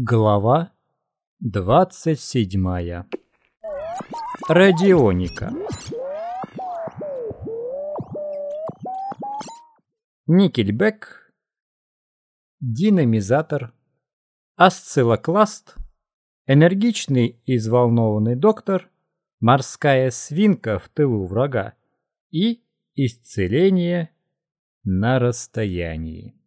Глава 27. Радионика. Никельбек, динамизатор, осциллокласт, энергичный и взволнованный доктор, морская свинка в тылу врага и исцеление на расстоянии.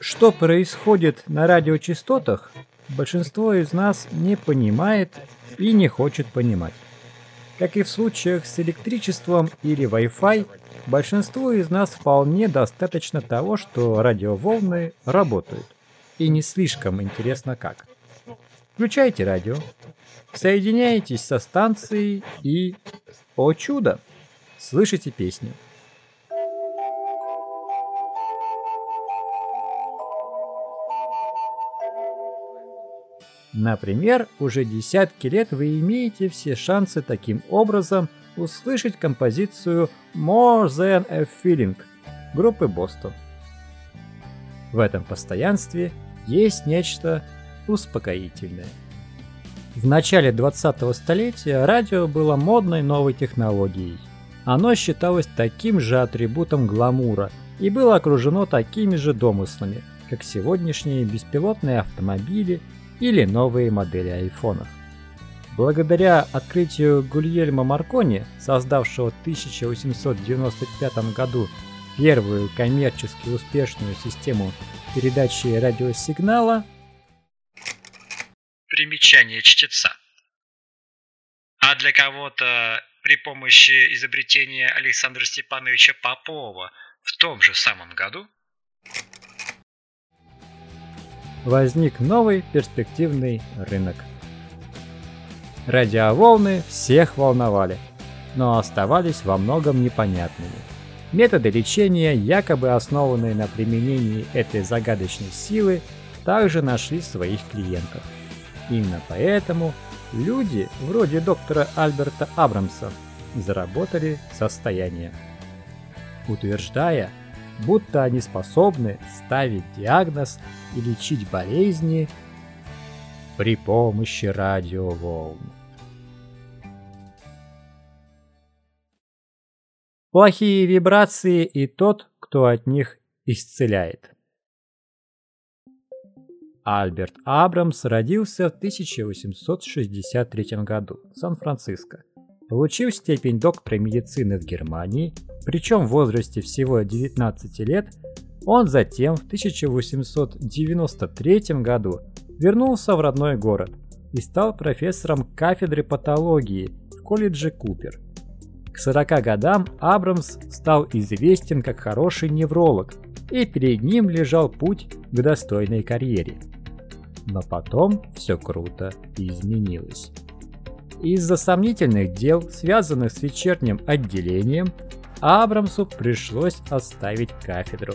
Что происходит на радиочастотах, большинство из нас не понимает и не хочет понимать. Как и в случаях с электричеством или Wi-Fi, большинству из нас вполне достаточно того, что радиоволны работают. И не слишком интересно как. Включайте радио, соединяйтесь со станцией и, о чудо, слышите песню. Например, уже десятки лет вы имеете все шансы таким образом услышать композицию More Than a Feeling группы Бостон. В этом постоянстве есть нечто успокоительное. В начале 20-го столетия радио было модной новой технологией. Оно считалось таким же атрибутом гламура и было окружено такими же домыслами, как сегодняшние беспилотные автомобили или новые модели айфонов. Благодаря открытию Гульельма Маркони, создавшего в 1895 году первую коммерчески успешную систему передачи радиосигнала, Примечание чтеца. А для кого-то при помощи изобретения Александра Степановича Попова в том же самом году возник новый перспективный рынок. Радиоволны всех волновали, но оставались во многом непонятными. Методы лечения, якобы основанные на применении этой загадочной силы, также нашли своих клиентов. Именно поэтому люди, вроде доктора Альберта Абрамса, заработали состояние. Утверждая, будто они способны ставить диагноз и лечить болезни при помощи радиоволн. Плохие вибрации и тот, кто от них исцеляет. Альберт Абрамс родился в 1863 году в Сан-Франциско. Получил степень доктора медицины в Германии причем в возрасте всего 19 лет, он затем в 1893 году вернулся в родной город и стал профессором кафедры патологии в колледже Купер. К 40 годам Абрамс стал известен как хороший невролог, и перед ним лежал путь к достойной карьере. Но потом все круто изменилось. Из-за сомнительных дел, связанных с вечерним отделением, Абрамсу пришлось оставить кафедру.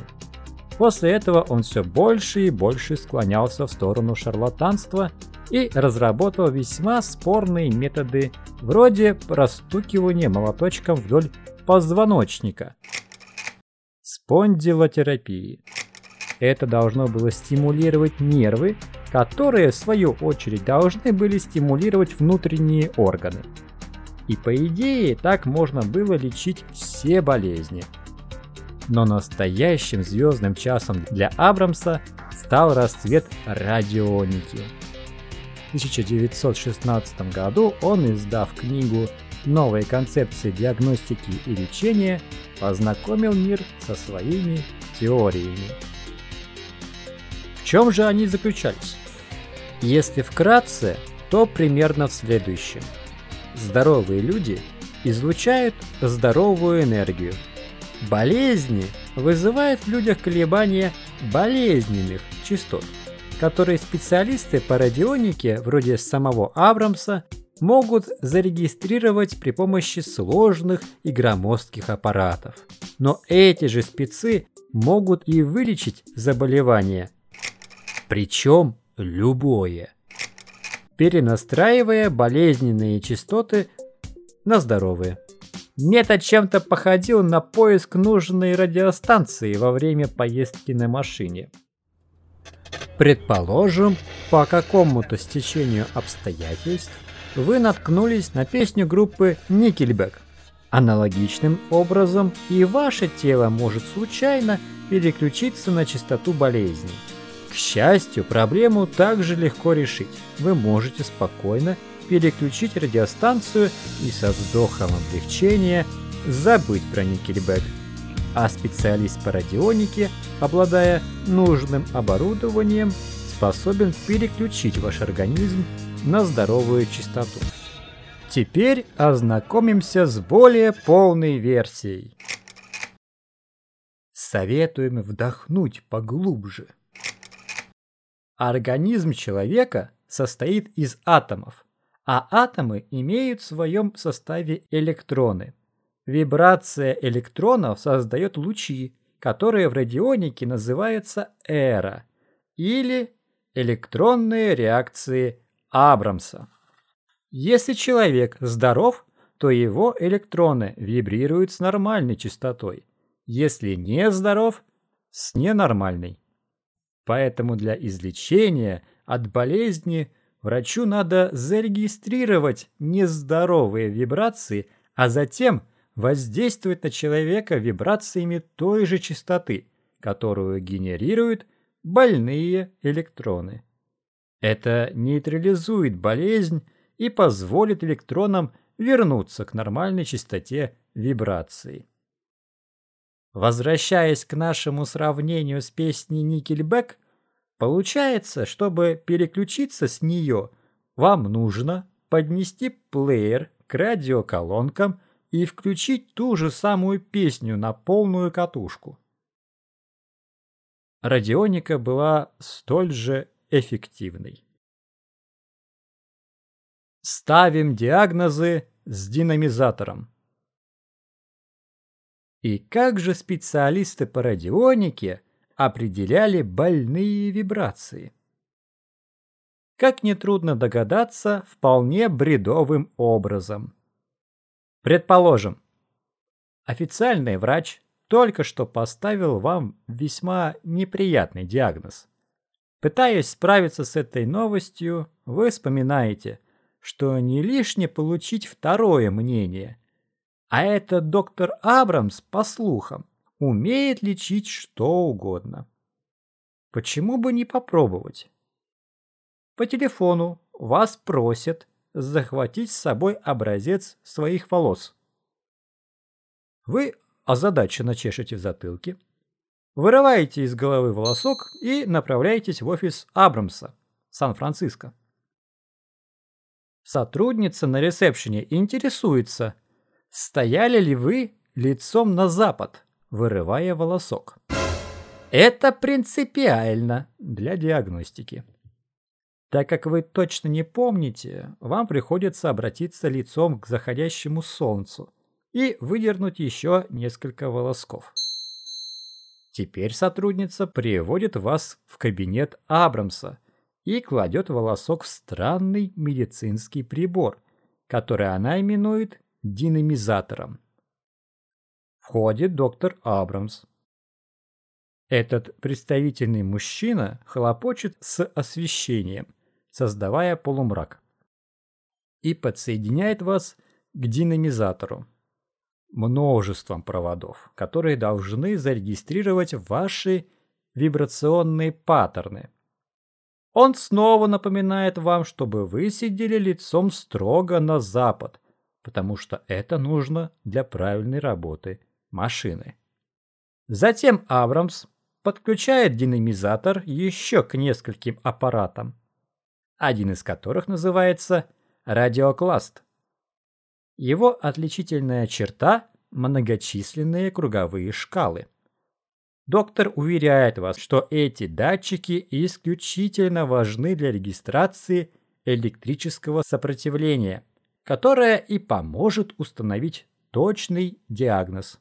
После этого он все больше и больше склонялся в сторону шарлатанства и разработал весьма спорные методы вроде простукивания молоточком вдоль позвоночника. Спондилотерапии. Это должно было стимулировать нервы, которые в свою очередь должны были стимулировать внутренние органы. И по идее так можно было лечить все болезни. Но настоящим звездным часом для Абрамса стал расцвет радионики. В 1916 году он, издав книгу «Новые концепции диагностики и лечения», познакомил мир со своими теориями. В чем же они заключались? Если вкратце, то примерно в следующем – здоровые люди излучают здоровую энергию. Болезни вызывают в людях колебания болезненных частот, которые специалисты по радионике, вроде самого Абрамса, могут зарегистрировать при помощи сложных и громоздких аппаратов. Но эти же спецы могут и вылечить заболевание, причем любое перенастраивая болезненные частоты на здоровые. Метод чем-то походил на поиск нужной радиостанции во время поездки на машине. Предположим, по какому-то стечению обстоятельств вы наткнулись на песню группы Nickelback. Аналогичным образом и ваше тело может случайно переключиться на частоту болезни. Счастью, проблему также легко решить. Вы можете спокойно переключить радиостанцию и со вздохом облегчения забыть про Никельбэк. А специалист по радионике, обладая нужным оборудованием, способен переключить ваш организм на здоровую частоту. Теперь ознакомимся с более полной версией. Советуем вдохнуть поглубже. Организм человека состоит из атомов, а атомы имеют в своем составе электроны. Вибрация электронов создает лучи, которые в радионике называются эра, или электронные реакции Абрамса. Если человек здоров, то его электроны вибрируют с нормальной частотой. Если не здоров, с ненормальной. Поэтому для излечения от болезни Врачу надо зарегистрировать нездоровые вибрации, а затем воздействовать на человека вибрациями той же частоты, которую генерируют больные электроны. Это нейтрализует болезнь и позволит электронам вернуться к нормальной частоте вибрации. Возвращаясь к нашему сравнению с песней Никельбек, Получается, чтобы переключиться с нее, вам нужно поднести плеер к радиоколонкам и включить ту же самую песню на полную катушку. Радионика была столь же эффективной. Ставим диагнозы с динамизатором. И как же специалисты по радионике определяли больные вибрации. Как нетрудно догадаться, вполне бредовым образом. Предположим, официальный врач только что поставил вам весьма неприятный диагноз. Пытаясь справиться с этой новостью, вы вспоминаете, что не лишне получить второе мнение. А этот доктор Абрамс, по слухам, умеет лечить что угодно. Почему бы не попробовать? По телефону вас просят захватить с собой образец своих волос. Вы озадаченно чешете в затылке, вырываете из головы волосок и направляетесь в офис Абрамса, Сан-Франциско. Сотрудница на ресепшене интересуется, стояли ли вы лицом на запад вырывая волосок. Это принципиально для диагностики. Так как вы точно не помните, вам приходится обратиться лицом к заходящему солнцу и выдернуть еще несколько волосков. Теперь сотрудница приводит вас в кабинет Абрамса и кладет волосок в странный медицинский прибор, который она именует динамизатором входит доктор Абрамс. Этот представительный мужчина хлопочет с освещением, создавая полумрак, и подсоединяет вас к динамизатору, множеством проводов, которые должны зарегистрировать ваши вибрационные паттерны. Он снова напоминает вам, чтобы вы сидели лицом строго на запад, потому что это нужно для правильной работы машины. Затем Абрамс подключает динамизатор еще к нескольким аппаратам, один из которых называется радиокласт. Его отличительная черта – многочисленные круговые шкалы. Доктор уверяет вас, что эти датчики исключительно важны для регистрации электрического сопротивления, которое и поможет установить точный диагноз.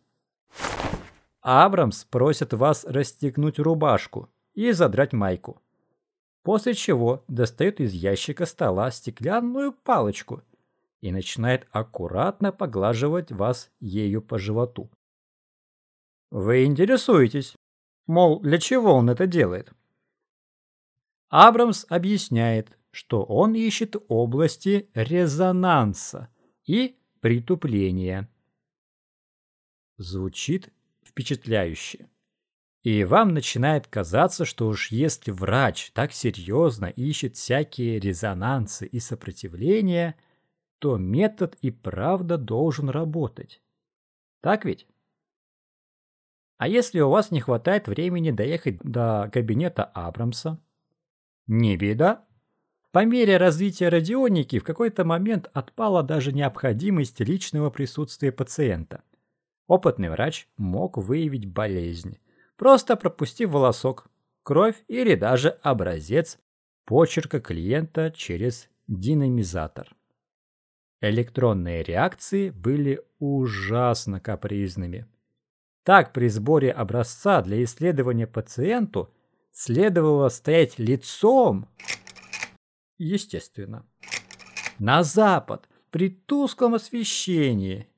Абрамс просит вас расстегнуть рубашку и задрать майку. После чего достает из ящика стола стеклянную палочку и начинает аккуратно поглаживать вас ею по животу. Вы интересуетесь, мол, для чего он это делает? Абрамс объясняет, что он ищет области резонанса и притупления. Звучит впечатляюще. И вам начинает казаться, что уж если врач так серьезно ищет всякие резонансы и сопротивления, то метод и правда должен работать. Так ведь? А если у вас не хватает времени доехать до кабинета Абрамса? Не беда. По мере развития радионики в какой-то момент отпала даже необходимость личного присутствия пациента. Опытный врач мог выявить болезнь, просто пропустив волосок, кровь или даже образец почерка клиента через динамизатор. Электронные реакции были ужасно капризными. Так при сборе образца для исследования пациенту следовало стоять лицом, естественно, на запад при тусклом освещении,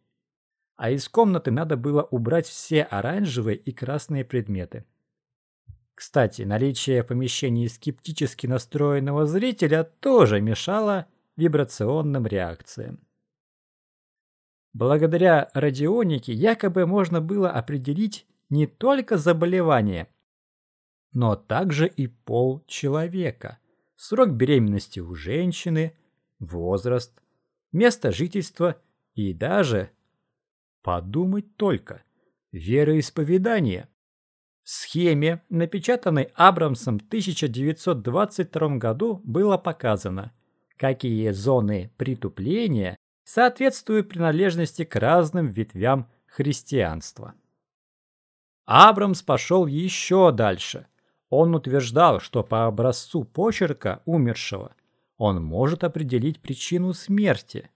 а из комнаты надо было убрать все оранжевые и красные предметы. Кстати, наличие в помещении скептически настроенного зрителя тоже мешало вибрационным реакциям. Благодаря радионике якобы можно было определить не только заболевание, но также и пол человека, срок беременности у женщины, возраст, место жительства и даже, подумать только, вероисповедание. В схеме, напечатанной Абрамсом в 1922 году, было показано, какие зоны притупления соответствуют принадлежности к разным ветвям христианства. Абрамс пошел еще дальше. Он утверждал, что по образцу почерка умершего он может определить причину смерти.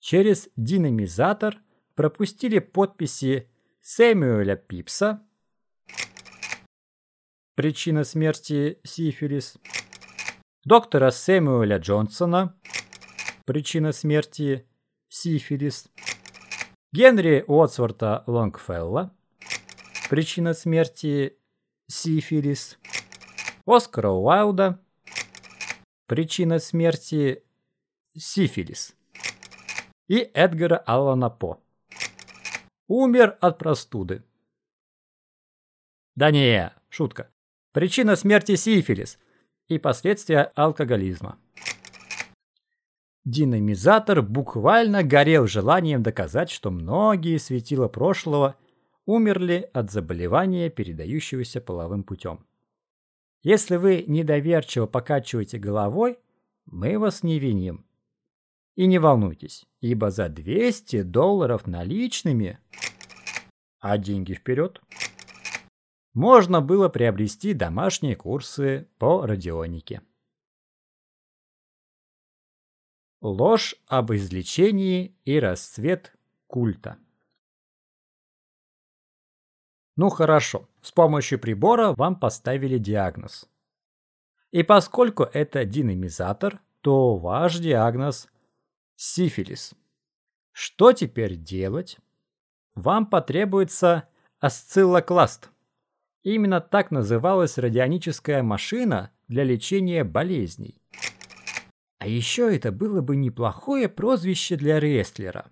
Через динамизатор пропустили подписи Сэмюэля Пипса, причина смерти сифилис, доктора Сэмюэля Джонсона, причина смерти сифилис, Генри Уотсворта Лонгфелла, причина смерти сифилис, Оскара Уайлда, причина смерти сифилис и Эдгара Аллана По. Умер от простуды. Да не, шутка. Причина смерти сифилис и последствия алкоголизма. Динамизатор буквально горел желанием доказать, что многие светила прошлого умерли от заболевания, передающегося половым путем. Если вы недоверчиво покачиваете головой, мы вас не виним. И не волнуйтесь, ибо за 200 долларов наличными, а деньги вперед, можно было приобрести домашние курсы по радионике. Ложь об излечении и расцвет культа. Ну хорошо, с помощью прибора вам поставили диагноз. И поскольку это динамизатор, то ваш диагноз – сифилис. Что теперь делать? Вам потребуется осциллокласт. Именно так называлась радионическая машина для лечения болезней. А еще это было бы неплохое прозвище для рестлера.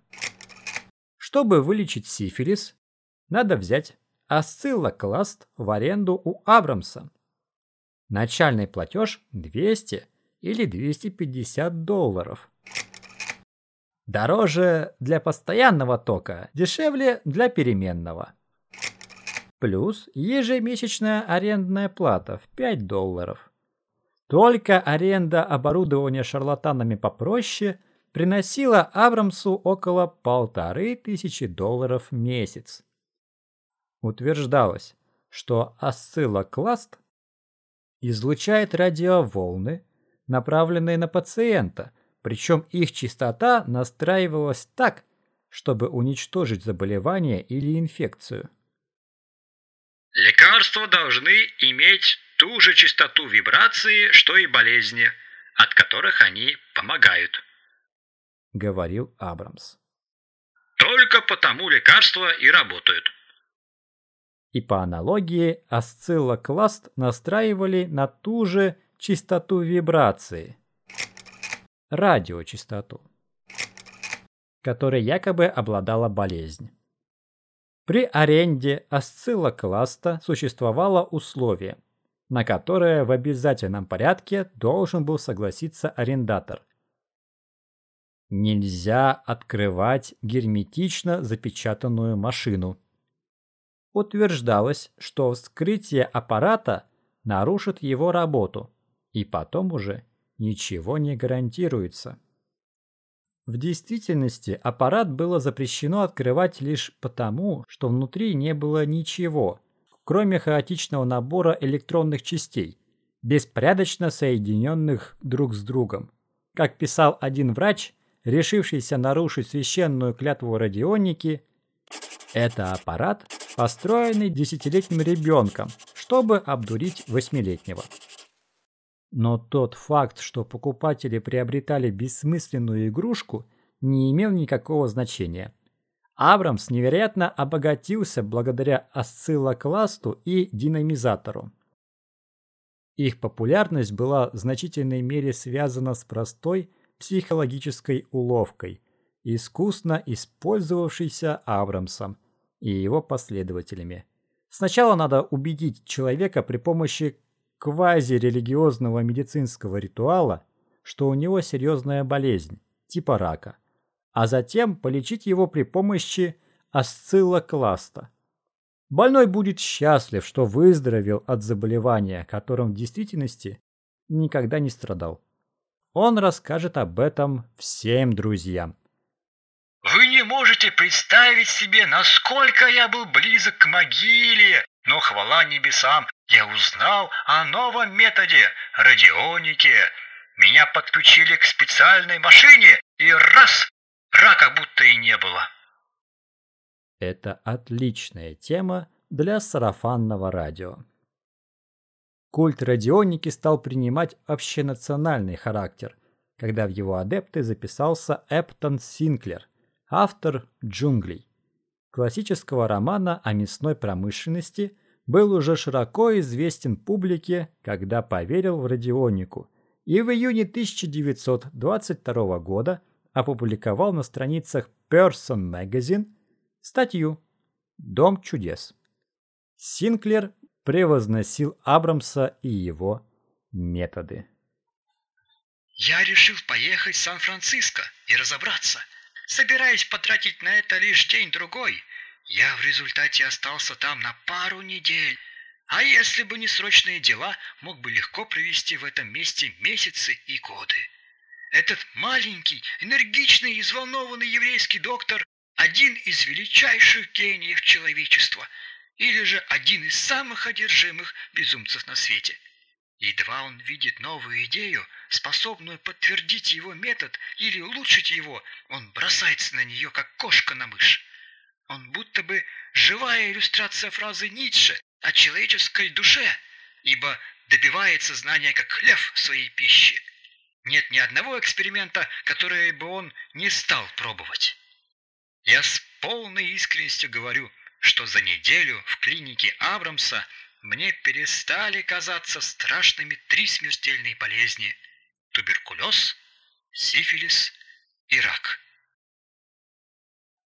Чтобы вылечить сифилис, надо взять осциллокласт в аренду у Абрамса. Начальный платеж 200 или 250 долларов. Дороже для постоянного тока, дешевле для переменного. Плюс ежемесячная арендная плата в 5 долларов. Только аренда оборудования шарлатанами попроще приносила Абрамсу около полторы тысячи долларов в месяц. Утверждалось, что осциллокласт излучает радиоволны, направленные на пациента, причем их частота настраивалась так, чтобы уничтожить заболевание или инфекцию. Лекарства должны иметь ту же частоту вибрации, что и болезни, от которых они помогают. говорил Абрамс. Только потому лекарства и работают. И по аналогии осциллокласт настраивали на ту же частоту вибрации, радиочастоту, которой якобы обладала болезнь. При аренде осциллокласта существовало условие, на которое в обязательном порядке должен был согласиться арендатор. Нельзя открывать герметично запечатанную машину утверждалось, что вскрытие аппарата нарушит его работу, и потом уже ничего не гарантируется. В действительности аппарат было запрещено открывать лишь потому, что внутри не было ничего, кроме хаотичного набора электронных частей, беспорядочно соединенных друг с другом. Как писал один врач, решившийся нарушить священную клятву радионики, это аппарат, построенный десятилетним ребенком, чтобы обдурить восьмилетнего. Но тот факт, что покупатели приобретали бессмысленную игрушку, не имел никакого значения. Абрамс невероятно обогатился благодаря осциллокласту и динамизатору. Их популярность была в значительной мере связана с простой психологической уловкой, искусно использовавшейся Абрамсом и его последователями. Сначала надо убедить человека при помощи квазирелигиозного медицинского ритуала, что у него серьезная болезнь, типа рака, а затем полечить его при помощи осциллокласта. Больной будет счастлив, что выздоровел от заболевания, которым в действительности никогда не страдал. Он расскажет об этом всем друзьям. Можете представить себе, насколько я был близок к могиле, но хвала небесам, я узнал о новом методе – радионике. Меня подключили к специальной машине, и раз – рака будто и не было. Это отличная тема для сарафанного радио. Культ радионики стал принимать общенациональный характер, когда в его адепты записался Эптон Синклер – автор «Джунглей». Классического романа о мясной промышленности был уже широко известен публике, когда поверил в радионику, и в июне 1922 года опубликовал на страницах Person Magazine статью «Дом чудес». Синклер превозносил Абрамса и его методы. «Я решил поехать в Сан-Франциско и разобраться – собираясь потратить на это лишь день-другой, я в результате остался там на пару недель. А если бы не срочные дела, мог бы легко провести в этом месте месяцы и годы. Этот маленький, энергичный и взволнованный еврейский доктор – один из величайших гениев человечества, или же один из самых одержимых безумцев на свете – Едва он видит новую идею, способную подтвердить его метод или улучшить его, он бросается на нее, как кошка на мышь. Он будто бы живая иллюстрация фразы Ницше о человеческой душе, ибо добивается знания как лев своей пище. Нет ни одного эксперимента, который бы он не стал пробовать. Я с полной искренностью говорю, что за неделю в клинике Абрамса мне перестали казаться страшными три смертельные болезни – туберкулез, сифилис и рак.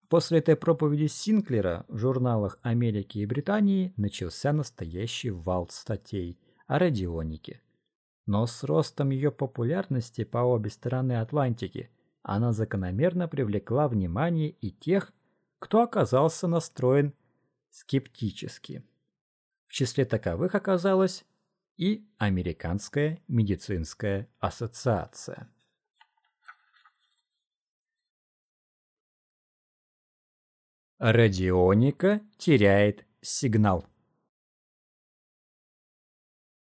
После этой проповеди Синклера в журналах Америки и Британии начался настоящий вал статей о радионике. Но с ростом ее популярности по обе стороны Атлантики она закономерно привлекла внимание и тех, кто оказался настроен скептически. В числе таковых оказалась и Американская медицинская ассоциация. Радионика теряет сигнал.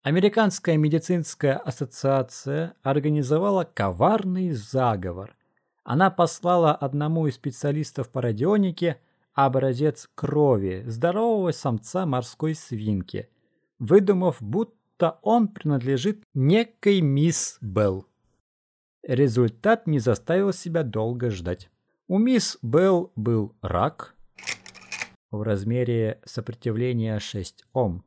Американская медицинская ассоциация организовала коварный заговор. Она послала одному из специалистов по радионике – образец крови здорового самца морской свинки, выдумав, будто он принадлежит некой мисс Белл. Результат не заставил себя долго ждать. У мисс Белл был рак в размере сопротивления 6 Ом,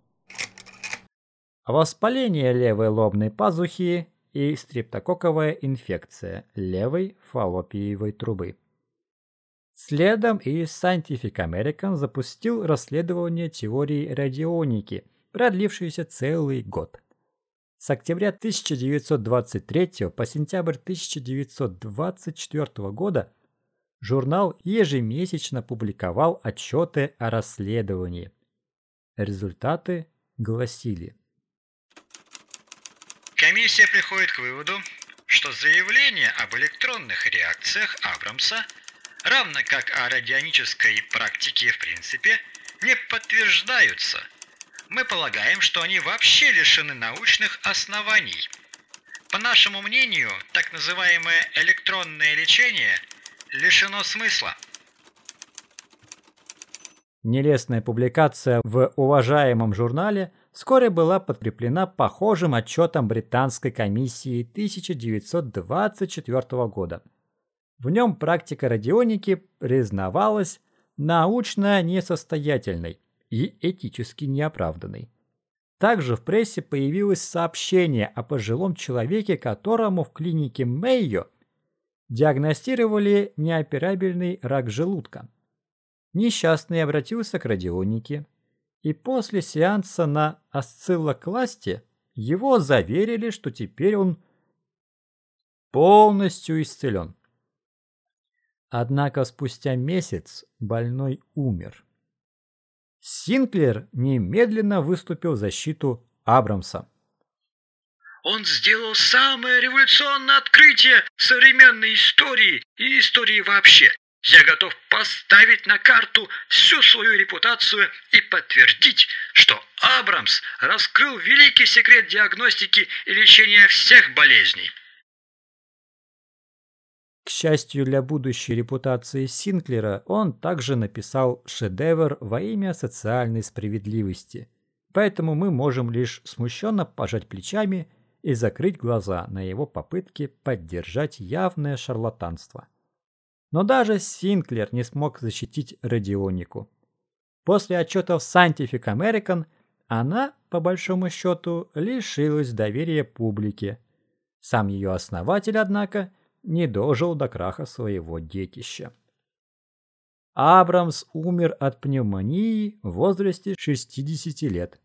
воспаление левой лобной пазухи и стрептококковая инфекция левой фаллопиевой трубы. Следом и Scientific American запустил расследование теории радионики, продлившееся целый год. С октября 1923 по сентябрь 1924 года журнал ежемесячно публиковал отчеты о расследовании. Результаты гласили. Комиссия приходит к выводу, что заявление об электронных реакциях Абрамса, равно как о радионической практике в принципе, не подтверждаются – мы полагаем, что они вообще лишены научных оснований. По нашему мнению, так называемое электронное лечение лишено смысла. Нелестная публикация в уважаемом журнале вскоре была подкреплена похожим отчетом британской комиссии 1924 года. В нем практика радионики признавалась научно несостоятельной, и этически неоправданной. Также в прессе появилось сообщение о пожилом человеке, которому в клинике Мэйо диагностировали неоперабельный рак желудка. Несчастный обратился к радионике, и после сеанса на осциллокласте его заверили, что теперь он полностью исцелен. Однако спустя месяц больной умер. Синклер немедленно выступил в защиту Абрамса. Он сделал самое революционное открытие современной истории и истории вообще. Я готов поставить на карту всю свою репутацию и подтвердить, что Абрамс раскрыл великий секрет диагностики и лечения всех болезней. Счастью для будущей репутации Синклера, он также написал шедевр во имя социальной справедливости. Поэтому мы можем лишь смущенно пожать плечами и закрыть глаза на его попытки поддержать явное шарлатанство. Но даже Синклер не смог защитить радионику. После отчетов Scientific American она, по большому счету, лишилась доверия публики. Сам ее основатель, однако, не дожил до краха своего детища. Абрамс умер от пневмонии в возрасте 60 лет.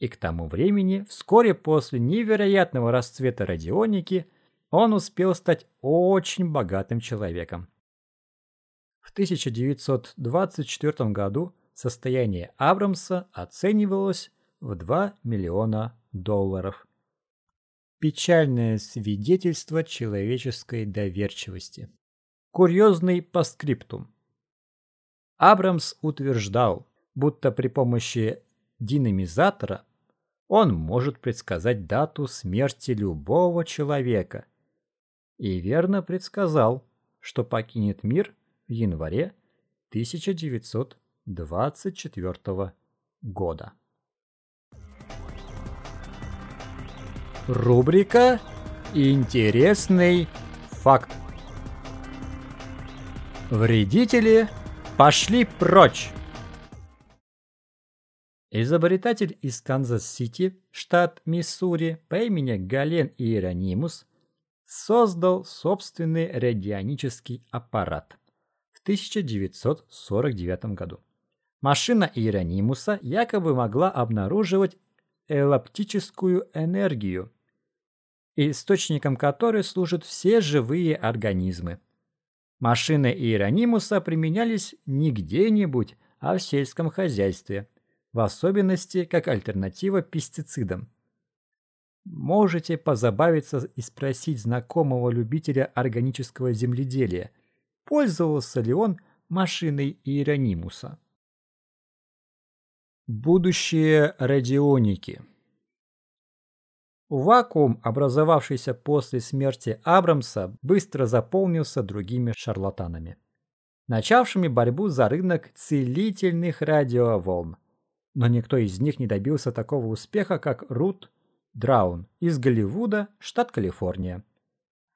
И к тому времени, вскоре после невероятного расцвета радионики, он успел стать очень богатым человеком. В 1924 году состояние Абрамса оценивалось в 2 миллиона долларов. Печальное свидетельство человеческой доверчивости. Курьезный постскриптум. Абрамс утверждал, будто при помощи динамизатора он может предсказать дату смерти любого человека. И верно предсказал, что покинет мир в январе 1924 года. Рубрика «Интересный факт». Вредители пошли прочь. Изобретатель из Канзас-Сити, штат Миссури, по имени Гален Иеронимус создал собственный радионический аппарат в 1949 году. Машина Иеронимуса якобы могла обнаруживать эллиптическую энергию, источником которой служат все живые организмы. Машины Иеронимуса применялись не где-нибудь, а в сельском хозяйстве, в особенности как альтернатива пестицидам. Можете позабавиться и спросить знакомого любителя органического земледелия, пользовался ли он машиной Иеронимуса. Будущее радионики Вакуум, образовавшийся после смерти Абрамса, быстро заполнился другими шарлатанами, начавшими борьбу за рынок целительных радиоволн. Но никто из них не добился такого успеха, как Рут Драун из Голливуда, штат Калифорния.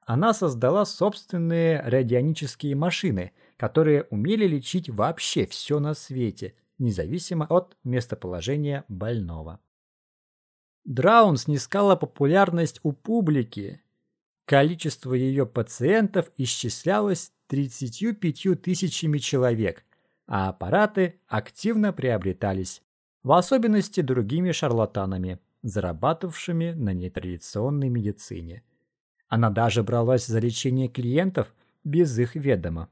она создала собственные радионические машины, которые умели лечить вообще все на свете, независимо от местоположения больного. Драун снискала популярность у публики. Количество ее пациентов исчислялось 35 тысячами человек, а аппараты активно приобретались, в особенности другими шарлатанами, зарабатывавшими на нетрадиционной медицине. Она даже бралась за лечение клиентов без их ведома.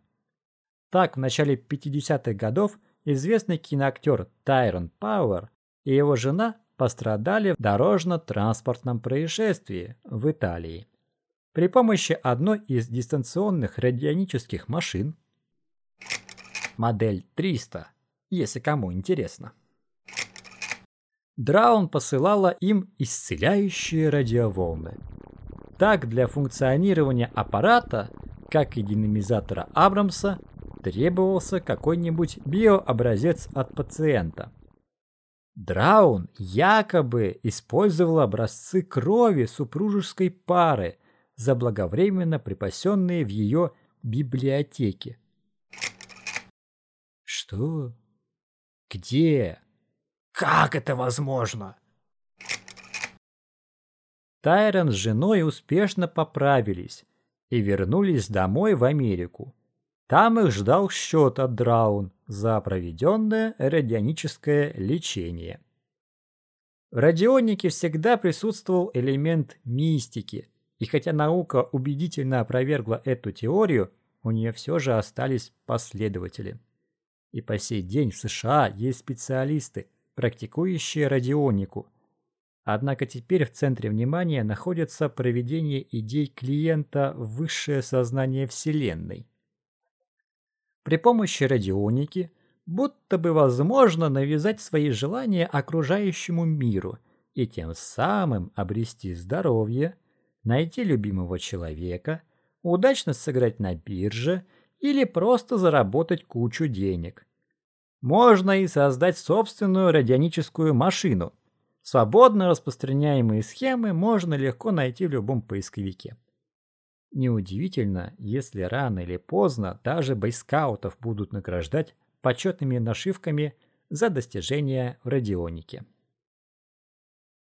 Так, в начале 50-х годов известный киноактер Тайрон Пауэр и его жена пострадали в дорожно-транспортном происшествии в Италии. При помощи одной из дистанционных радионических машин, модель 300, если кому интересно, Драун посылала им исцеляющие радиоволны. Так, для функционирования аппарата, как и динамизатора Абрамса, требовался какой-нибудь биообразец от пациента. Драун якобы использовал образцы крови супружеской пары, заблаговременно припасенные в ее библиотеке. Что? Где? Как это возможно? Тайрон с женой успешно поправились и вернулись домой в Америку. Там их ждал счет от Драун за проведенное радионическое лечение. В радионике всегда присутствовал элемент мистики, и хотя наука убедительно опровергла эту теорию, у нее все же остались последователи. И по сей день в США есть специалисты, практикующие радионику. Однако теперь в центре внимания находится проведение идей клиента в высшее сознание Вселенной. При помощи радионики будто бы возможно навязать свои желания окружающему миру и тем самым обрести здоровье, найти любимого человека, удачно сыграть на бирже или просто заработать кучу денег. Можно и создать собственную радионическую машину. Свободно распространяемые схемы можно легко найти в любом поисковике. Неудивительно, если рано или поздно даже бойскаутов будут награждать почетными нашивками за достижения в радионике.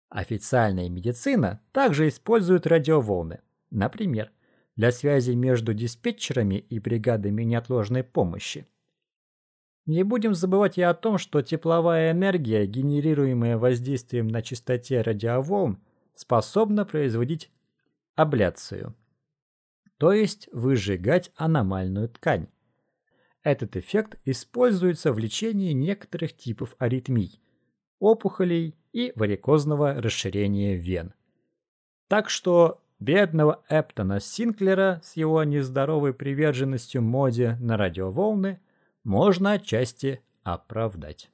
Официальная медицина также использует радиоволны. Например, для связи между диспетчерами и бригадами неотложной помощи. Не будем забывать и о том, что тепловая энергия, генерируемая воздействием на частоте радиоволн, способна производить абляцию, то есть выжигать аномальную ткань. Этот эффект используется в лечении некоторых типов аритмий, опухолей и варикозного расширения вен. Так что бедного Эптона Синклера с его нездоровой приверженностью моде на радиоволны – можно отчасти оправдать.